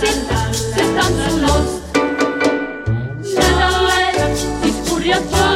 Zetan, zetan zuloz Nada ez, izkurriatu